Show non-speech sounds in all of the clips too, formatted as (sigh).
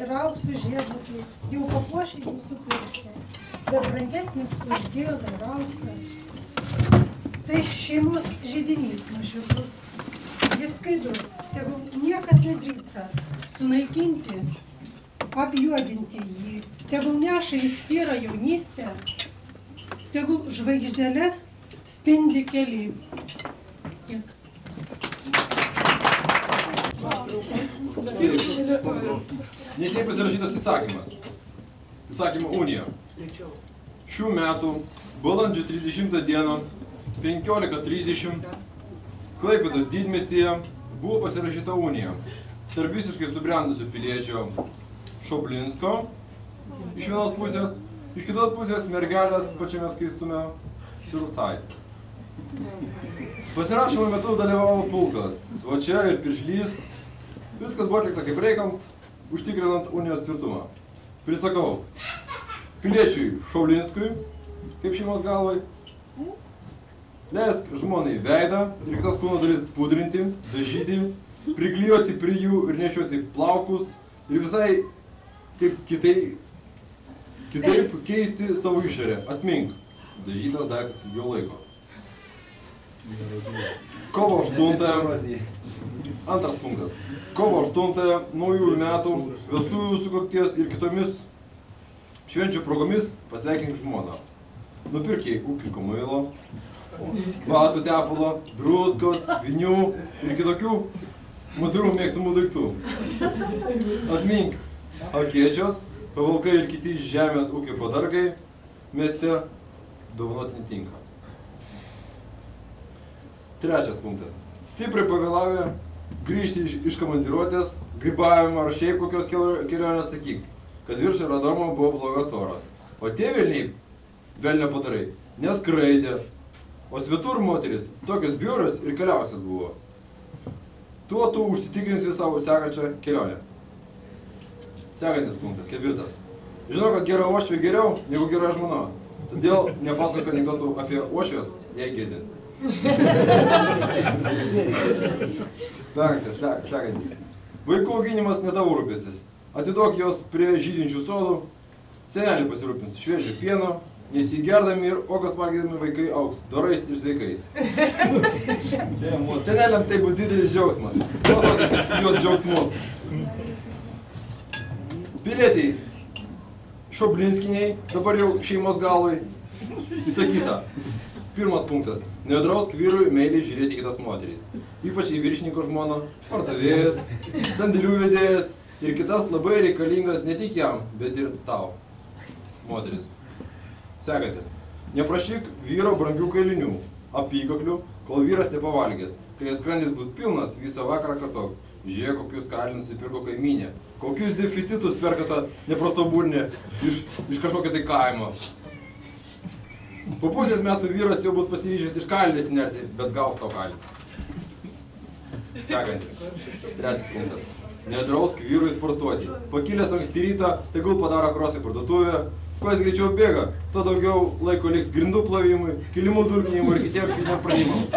ir auksų žiedlapiai jau papuošia jūsų pirštas, bet brangesnis už gėdą ir auksą. Tai šeimos žydinys nuoširdus. Jis skaidrus, tegul niekas nedrįsta sunaikinti, apjuodinti jį. Tegul neša jis tyrą jaunystę, tegul žvaigždėlė spindi keli. Nesiniai pasirašytas įsakymas. Įsakymo unija. Šių metų balandžio 30 dieną 15.30 Klaipėdos didmestyje buvo pasirašyta unija tarp visiškai subrendusių piliečio Šoblinsko iš vienos pusės, iš kitos pusės mergelės pačiame skaistume Sirusaitės. Pasirašymo metu dalyvavo pulkas, o čia ir piršlys. Viskas buvo atlikta kaip reikiant, užtikrinant unijos tvirtumą. Prisakau, piliečiui Šaulinskui, kaip šeimos galvai, leisk žmonai veidą ir kitas kūno dalis pudrinti, dažyti, priklijuoti prie jų ir nešioti plaukus ir visai kaip kitai, kitaip keisti savo išorę. Atmink, dažytas daiktas jo laiko. Kovo 8. Antras punktas. Kovo 8. naujųjų metų, vestuvių sukakties ir kitomis švenčių progomis pasveikink žmoną. Nupirkiai ūkiško muilo, batų tepalo, druskos, vinių ir kitokių moterų mėgstamų daiktų. Atmink, akėčios, pavalkai ir kiti žemės ūkio padargai mieste dovanoti netinka. Trečias punktas. Stipriai pavėlavę grįžti iš, iš komandiruotės, grybavimo ar šiaip kokios kelio- kelionės sakyk, kad virš aerodromo buvo blogas oras. O tie vilniai, vėl nepadarai, neskraidė. O svetur moteris tokios biuras ir keliausias buvo. Tuo tu užsitikrinsi savo sekančią kelionę. Sekantis punktas, ketvirtas. Žinau, kad gera ošvė geriau negu gera žmona. Todėl nepasako anekdotų apie ošvės, jei girdit. (laughs) Se- sekantis. Vaikų auginimas ne tavo rūpestis. Atiduok juos prie žydinčių sodų. Senelį pasirūpins šviežio pieno, nesigerdami ir ogas valgydami vaikai auks dorais ir sveikais. Seneliam tai bus didelis džiaugsmas. Juos džiaugsmu. Pilietiai, Šoblinskiniai, dabar jau šeimos galvai, įsakyta. Pirmas punktas. Nedrausk vyrui meiliai žiūrėti kitas moterys. Ypač į viršininko žmoną, pardavėjas, sandėlių vedėjas ir kitas labai reikalingas ne tik jam, bet ir tau. Moteris. Sekantis. Neprašyk vyro brangių kailinių, apykaklių, kol vyras nepavalgęs. Kai skrandis bus pilnas, visą vakarą kartok. Žiūrėk, kokius kailinius nusipirko kaimynė. Kokius deficitus perka ta neprastoburnė iš, iš kažkokio tai kaimo. Po pusės metų vyras jau bus pasiryžęs iš kalinės nerti, bet gaus tau kalinį. Sekantis. Trečias punktas. Nedrausk vyrui sportuoti. Pakilęs anksti rytą, tegul padaro krosą į parduotuvę. Kuo jis greičiau bėga, tuo daugiau laiko liks grindų plovimui, kilimų durkinimui ir kitiems fiziniam pranimams.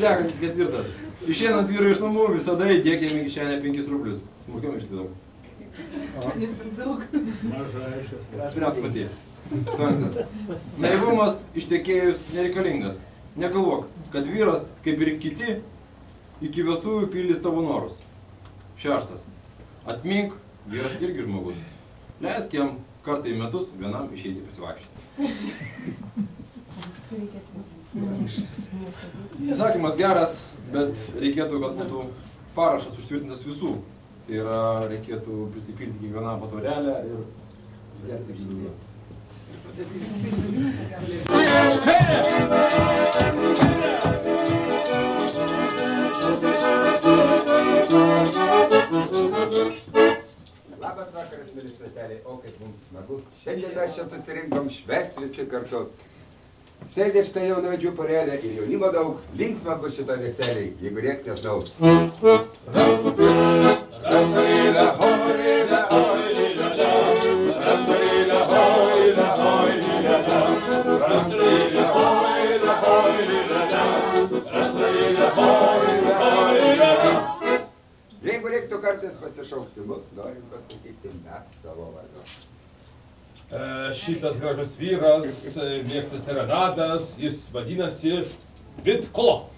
Sekantis ketvirtas. Išeinant vyrui iš namų, visada įdėkime į kišenę 5 rublius. Smulkiam išlydom. Spręs pati. Penktas. Naivumas ištekėjus nereikalingas. Negalvok, kad vyras, kaip ir kiti, iki vestuvių pildys tavo norus. Šeštas. Atmink, vyras irgi žmogus. Leisk jam kartą į metus vienam išeiti pasivaikščioti. Įsakymas geras, bet reikėtų, kad būtų parašas užtvirtintas visų. Tai yra, reikėtų prisipilti kiekvieną patvorelę ir gerti žydų. Labas vakaras, mėly stoteliai, o kaip mums smagu. Šiandien mes čia susirinkom švest visi kartu. Sėdė štai jaunavedžių porelė ir jaunimo daug, linksma bus šito veseliai, jeigu rėks nesnaus. Reiktų kartais pasišaukti mus, norim pasakyti mes savo vardu. E, Šitas gražus vyras e, mėgsta serenadas, jis vadinasi Vitko.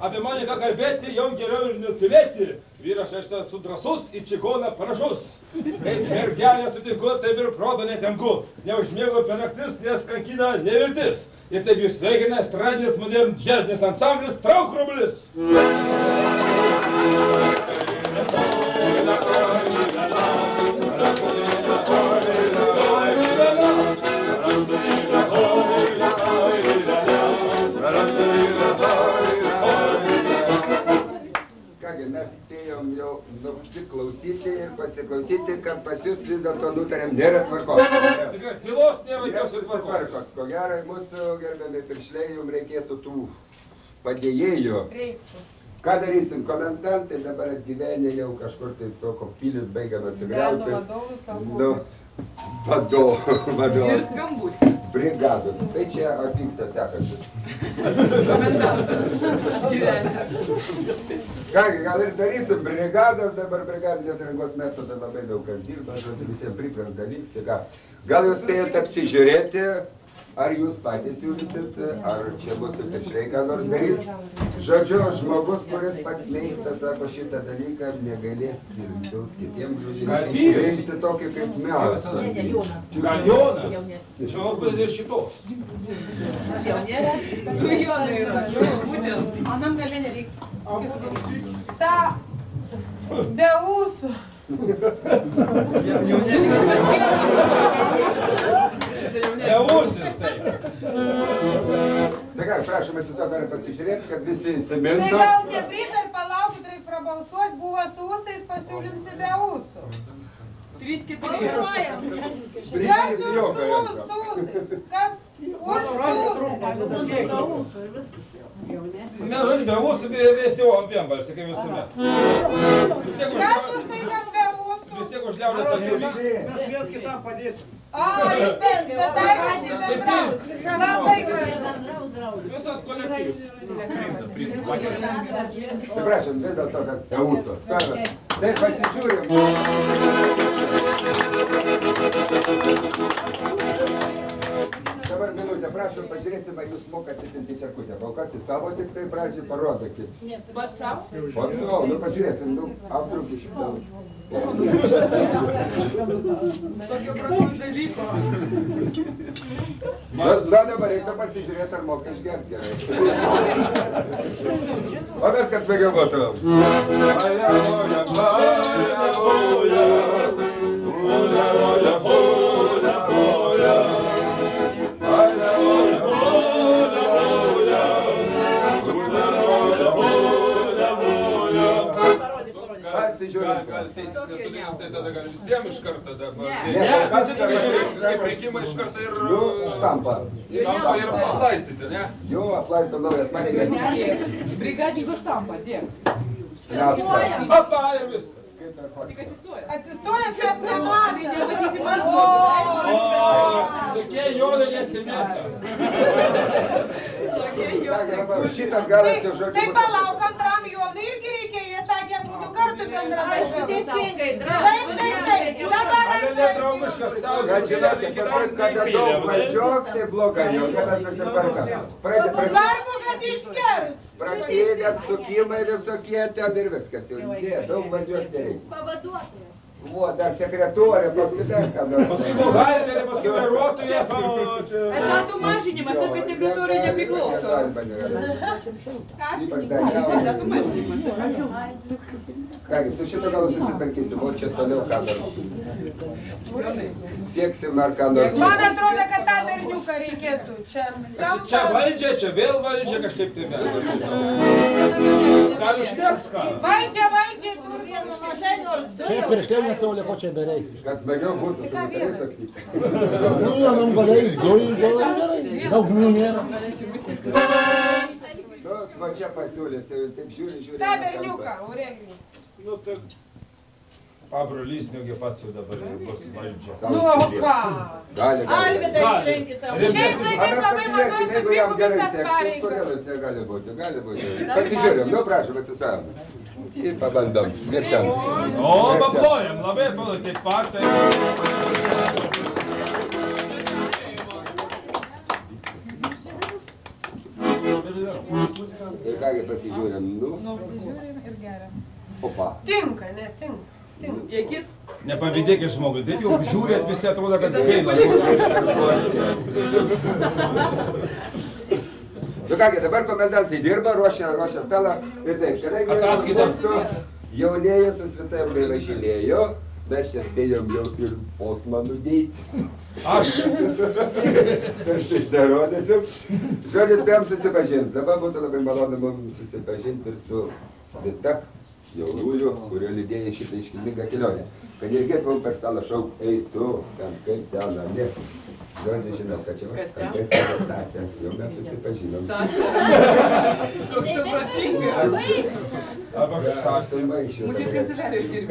Apie mane ką kalbėti, jau geriau ir netylėti. Vyras aš esu drasus, į čigoną panašus. Kaip mergelę sutinku, taip ir proto netenku. Neužmiegu per naktis, nes kankina neviltis. Ir taip jūs sveikina estradinis modern džiazinis ansamblis Trauk rublis. Kągi, mes spėjom jau nusiklausyti ir pasiklausyti, kad pas jūs vis dėlto nutarėm nėra tvarkos. Tylos nėra jokios tvarkos. Ko gero, mūsų gerbiami piršliai, jums reikėtų tų padėjėjų. Reiktų. Ką darysim, komendantai dabar atgyvenę jau kažkur taip sako, pilis baigiamas Vedų sugriauti. Nu, vadovų, Ir vadovų. skambutį. Brigadų. Tai čia atvyksta sekantis. Kągi, gal ir darysim brigadas, dabar brigadinės rangos metodą labai daug kas dirba, žodžiu, visiems pripranta vykti. Ką. Gal jūs spėjot apsižiūrėti, ar jūs patys siūlysit, ar čia bus ir piršliai ką nors darys. Žodžiu, žmogus, kuris pats mėgsta, sako šitą dalyką, negalės kils kitiems žodžiu, išrinkti tokį kaip melas. Gal Jonas? Čia labai ir šitos. Du Jonai yra. Būtent. Anam gali nereikia. Ta be ūsų. Neusis tai. Sakai, prašom, atsistok dar pasižiūrėti, kad visi Tai įsimintų. gal nepritar, palaukit, reikia prabalsuoti, buvo su ūsais, pasiūlinsi be ūsų. Trys keturi. Kas ūsų, jokio. ūsais? Kas už ūsais? Mes žodžiu, be mūsų visi jau vienbalsiai, kaip visuomet. Kas už tai, kad be vis ūsų? tiek už liaudės aktyvus. Mes viens kitam padėsim. Ai, bet, bet dar visi bendraus. Labai gerai. Visas kolektyvas. Priimta, priimta, pakelia. Tai prašom, vis dėlto, kad steuso. Tai pasižiūrim. Dabar prašom, pažiūrėsim, ar jūs mokate tinti čekutę. Kol kas į savo tik tai pradžiai parodykit. Pats savo? O nu, nu pažiūrėsim, nu, aptrūkį šitą. Tokio brangaus dalyko. Na, na, dabar reikia pasižiūrėti, ar moka išgerti gerai. O mes kad smagiau būtų. Pasižiūrėsim. Tai tada gali visiems iš karto dabar. Ne. Ne, Kas tai žiūrėti, kaip reikimą iš karto ir... Nu, štampą. Štampą ir aplaistyti, ne? Jo, aplaisto naujas pareigas. Brigadingo štampą, dėk. Lepsta. Apa ir viskas. Tik atsistoja. Atsistojęs mes nematome. Nematysim aš. O, tokie jonai nesimeta. Tokie dabar Šitas galas jau Tai žodžiu. palauk antram jonui irgi reikia, kartu bendradarbiauti. Teisingai, Taip, taip, taip. Dabar netraumiškas savo. Kad žinote, paskui, kada daug valdžios, tai blogai, jau kada susiperka. Pradė, prasideda, Svarbu, kad išgers. prasideda apsukimai visokie ten ir viskas. Jau ne, daug valdžios nereikia. Pavaduotojas. O, dar sekretorė, paskui dar ką nors. Paskui buhalterė, paskui vairuotoja. Etatų mažinimas, taip kad sekretoriui nepriklauso. Ypač dar Etatų jauni. mažinimas. Kągi, su šito galu susiperkysim, o čia toliau ką. Jonai. Sieksim ar ką nors. Man atrodo, kad tą berniuką reikėtų. Čia, tam Čia valdžia, čia vėl valdžia, kažkaip tai vėl. Gal užteks ką? Valdžia, valdžia, tur vienu mažai nors. Čia piršliai netoli, ko čia dareis. Kad smagiau būtų, tu gali sakyti. Nu, jie man padarys, du gal gerai. Daug žmonių nėra. Va čia pasiūlės, jau taip žiūri, žiūri. Ta kalba. Aurelijų. Nu, tai Pabrolys negi pats jau dabar jau bus valdžia. Nu, o ką? Gali, gali. Gali. išrinkite. Rimtai. Šiais laikais labai madoj pasižiūrėsim, jeigu gerai seksis, pareigas. kodėl jis negali būti, gali būti. Pasižiūrėm, nu prašom, atsisveikinam. Ir pabandom. Ir ten. O, bablojam, labai palaikyti partiją. Ir kągi pasižiūrėm, nu. Opa. Tinka, ne, tinka. akis. Nepavydėkit žmogui, taip jau žiūrėt (laughs) visi atrodo, kad gaila. Nu kągi, dabar komendantai dirba, ruošia, ruošia stalą ir taip, kadangi Ataskaita. jaunieji su svitarubai važinėjo, mes čia spėjom jau ir posmą nudėti. Aš Karštais nerodysim. Žodžiu, spėjom susipažinti. Dabar būtų labai malonu mums susipažinti ir su svita jaunųjų, kurio lydėjai šitą iškilmingą kelionę. Kad nereikėtų per stalą šauk, ei tu, ten kaip ten, ne. Žodžiu, žinau, kad čia Kas yra Stasė. Jau mes susipažinom. Protingas. arba kažkas. Mūsų kanceliarijoje dirbi.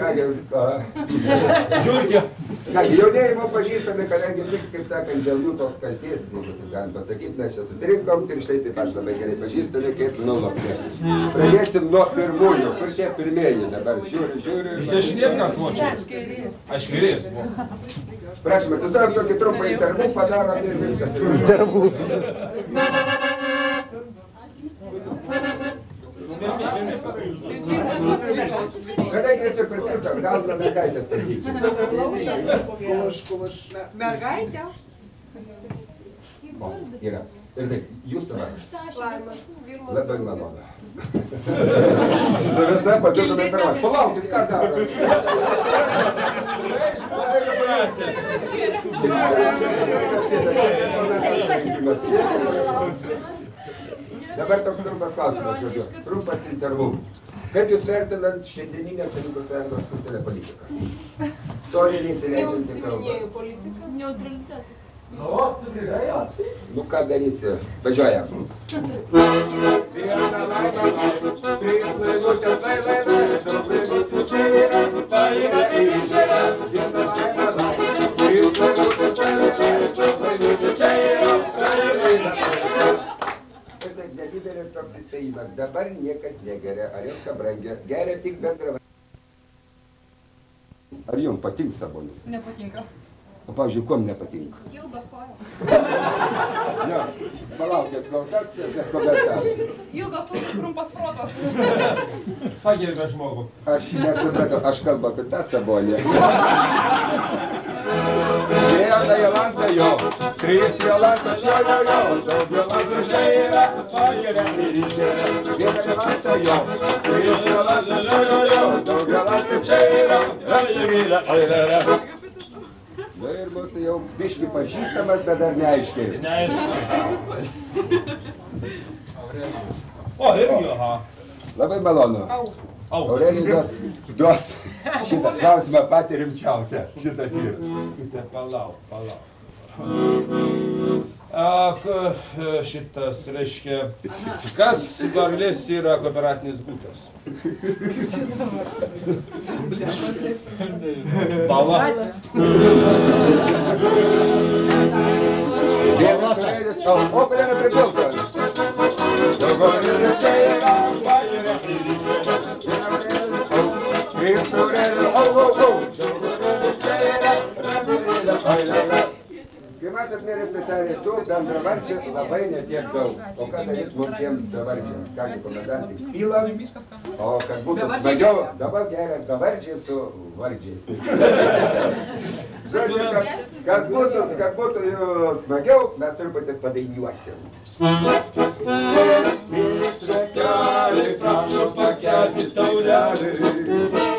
Kągi, a, Žiūrkė. kągi, jaunieji mums pažįstami, kadangi tik, kaip sakant, dėl jų tos kalties, jeigu taip galim pasakyti, mes čia susirinkom ir štai taip pat labai gerai pažįstami kaip nulapė. Pradėsim nuo pirmųjų, kur tie pirmieji dabar žiūri, žiūri. Iš dešinės kas vočia? Aš kairės. Prašom, atsistojom tokį trumpą intervų, padarom ir viskas. Kadangi jūs ir pirkite, gal nuo mergaitės pradėkime. Mergaitė. O, yra. Ir taip. Laima, Vilmos Labai malonu. Su visa papildoma informacija. Palaukit, ką daro? Dabar toks trumpas klausimas, žodžiu. Trumpas intervų. Cât Свердланд щедренина се не постоянно спустя на политика. То ли не се не е политика? Неутралитет. Ну вот, приезжай. Ну-ка, Дариса, бежая. Добрый год, nedidelis toks įspėjimas. Dabar niekas negeria, ar jums ką brangia, geria tik bendra. Ar jums patinka sabonis? Nepatinka. O pavyzdžiui, kuom nepatinka? Ilgos kojos. Ne, palaukit, kas bet komentaras. Ilgos kojos, trumpas protas. Pagerbė žmogų. Aš nesupratau, aš kalbu apie tą sabonį. Viena Jolanta jo, trys Jolanta jo, jo, jo, daug Jolanta čia yra, pageria ir išgeria. Viena Jolanta jo, trys Jolanta jo, jo, jo, daug Jolanta čia yra, pageria ir išgeria. Na ir mūsų jau biški pažįstamas, bet dar neaiškiai. Neaišku. O, irgi, aha. Labai malonu. Au. Aurelijos duos šitą klausimą patį rimčiausią. Šitas yra. Palauk, palauk. Ak, šitas reiškia, kas varlės yra kooperatinis būtas? Bala. Vienas la. Kai matot, mėly svetelė, tų bendravardžių labai netiek daug. O ką daryti mums tiems bevardžiams? Ką gi komendantai? Pylam, o kad būtų smagiau, dabar geria bevardžiai su vardžiais. (laughs) Žodžiu, kad, kad, būtų, kad būtų smagiau, mes truputį padainiuosim. Sveikeliai, prašom pakelti taurelį.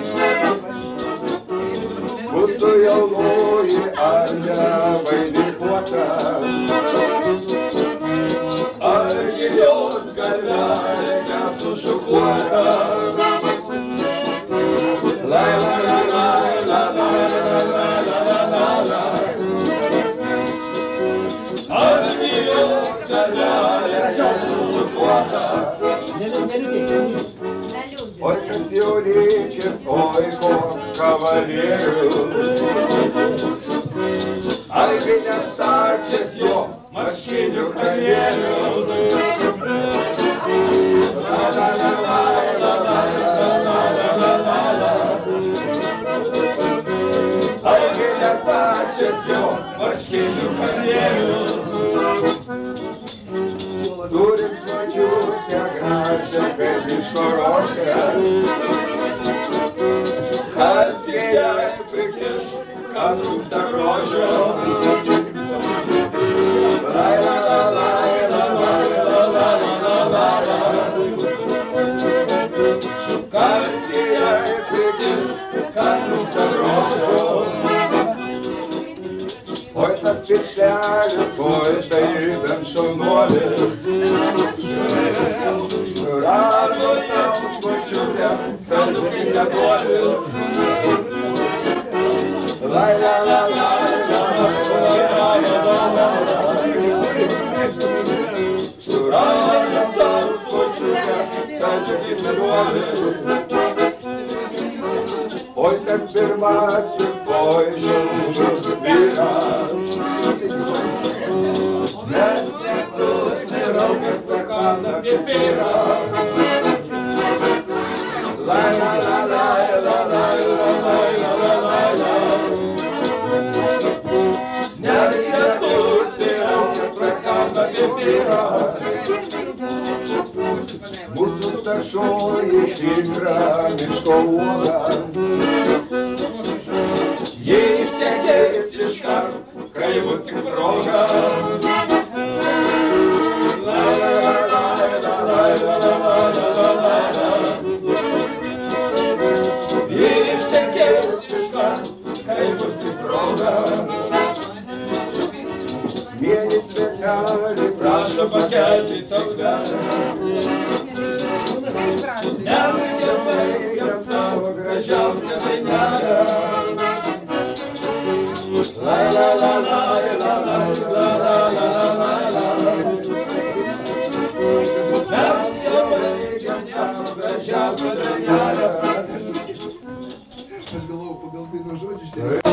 верю. Арбиля старчес йо, морщиню кровелю. Арбиля старчес йо, морщиню кровелю. Дурик смачу, я грача, кебіш хороша. Oi, tas pišelis, oi, tai bent šaunuolis. Rado tau smačiutę, senukė neduolis. La la la la la la la la la. Surado savo smačiutę, senukė neduolis. Oi, tas pirmasis, Мурсу старшой и хитра мешкового Vieni sveteliai Prašo pakelti tautą. Nes tėvai jam savo gražiausią dainelę. La la la la la la la la la la la la. Mes tėvai jam savo gražiausią dainelę. Aš galvoju, pagal dainų žodžius.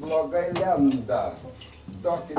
Благолянда. Так, и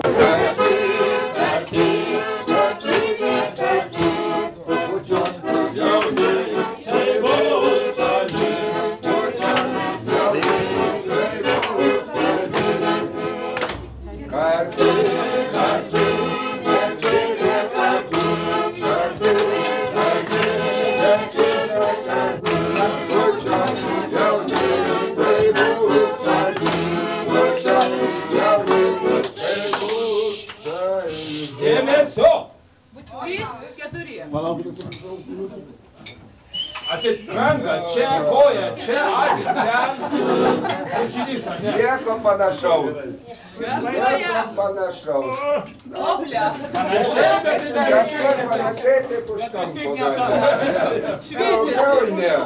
panašaus. Kažkas panašaus. Kažkas panašiai taip užkampo. Daugiau ne.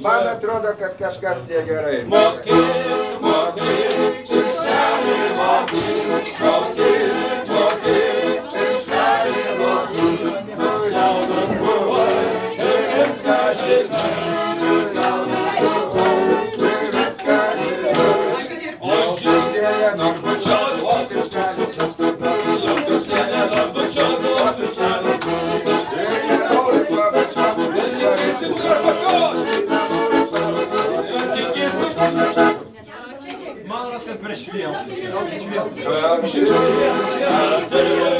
Man atrodo, kad kažkas negerai. Mokėk, mokėk, kišelį mokėk, šaukėk. Hiçbir şey yok.